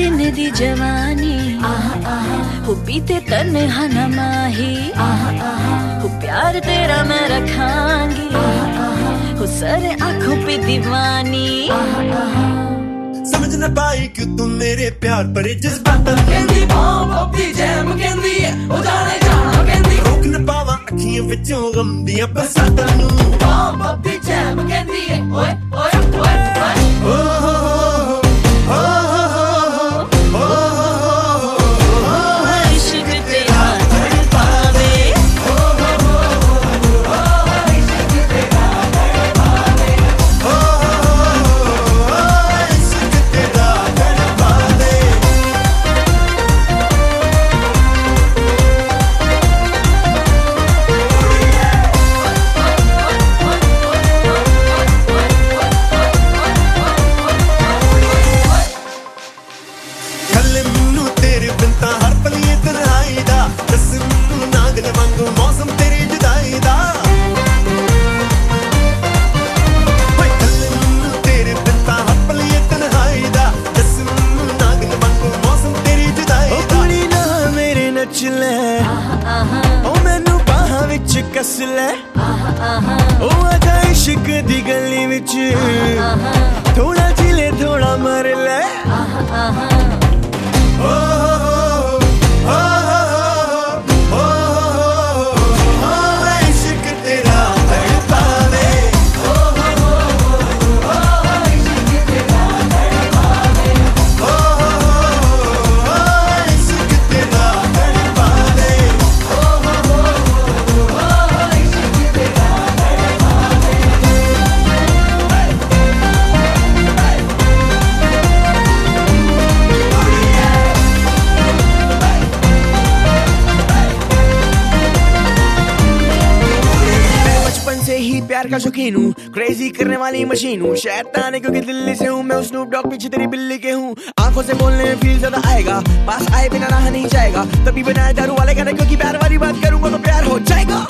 ਦਿਨ ਦੀ ਜਵਾਨੀ ਆਹ ਆਹ ਹੋ ਬੀਤੇ ਤਨਹਾ ਨਾ ਮਾਹੀ ਆਹ ਆਹ ਹੋ ਪਿਆਰ ਤੇਰਾ ਮੈਂ ਰੱਖਾਂਗੀ ਆਹ ਆਹ ਹੋ ਸਾਰੇ ਅੱਖੋਂ ਪੇ دیਵਾਨੀ ਆਹ ਆਹ ਸਮਝ ਨਾ ਪਾਈ ਕਿ ਤੂੰ ਮੇਰੇ ਪਿਆਰ ਪਰੇ ਜਜ਼ਬਾਤਾਂ ਕਹਿੰਦੀ ਬੰਬ ਆਪੀ ਜੈਮ ਕਹਿੰਦੀ ਉਹ ਜਾਣੇ ਜਾਣਾ ਕਹਿੰਦੀ। ਰੋਕ ਨਾ ਪਾਵਾਂ ਅੱਖੀਆਂ ਵਿੱਚੋਂ ਮੇਰੇ ਲੈ। ਉਹ ਮੈਨੂੰ ਬਾਹਾਂ ਵਿੱਚ ਕੱਸ ਲੈ। ਉਹ ਆ ਆਜਾ ਇਸ਼ਕ ਦੀ ਗਲੀ ਵਿੱਚ। ਥੋੜਾ ਜਿਲੇ ਥੋੜਾ ਮਰ ਲੈ। का शौकीन हूँ। क्रेजी करने वाली मशीन हूँ। शैतान है क्योंकि दिल्ली से हूँ। मैं स्नूप डॉग पीछे तेरी बिल्ली के हूँ। आँखों से बोलने में फील ज़्यादा आएगा। पास आए बिना रहा नहीं जाएगा। तभी बनाया दारू वाले कहना क्योंकि प्यार वाली बात करूँगा तो प्यार हो जाएगा।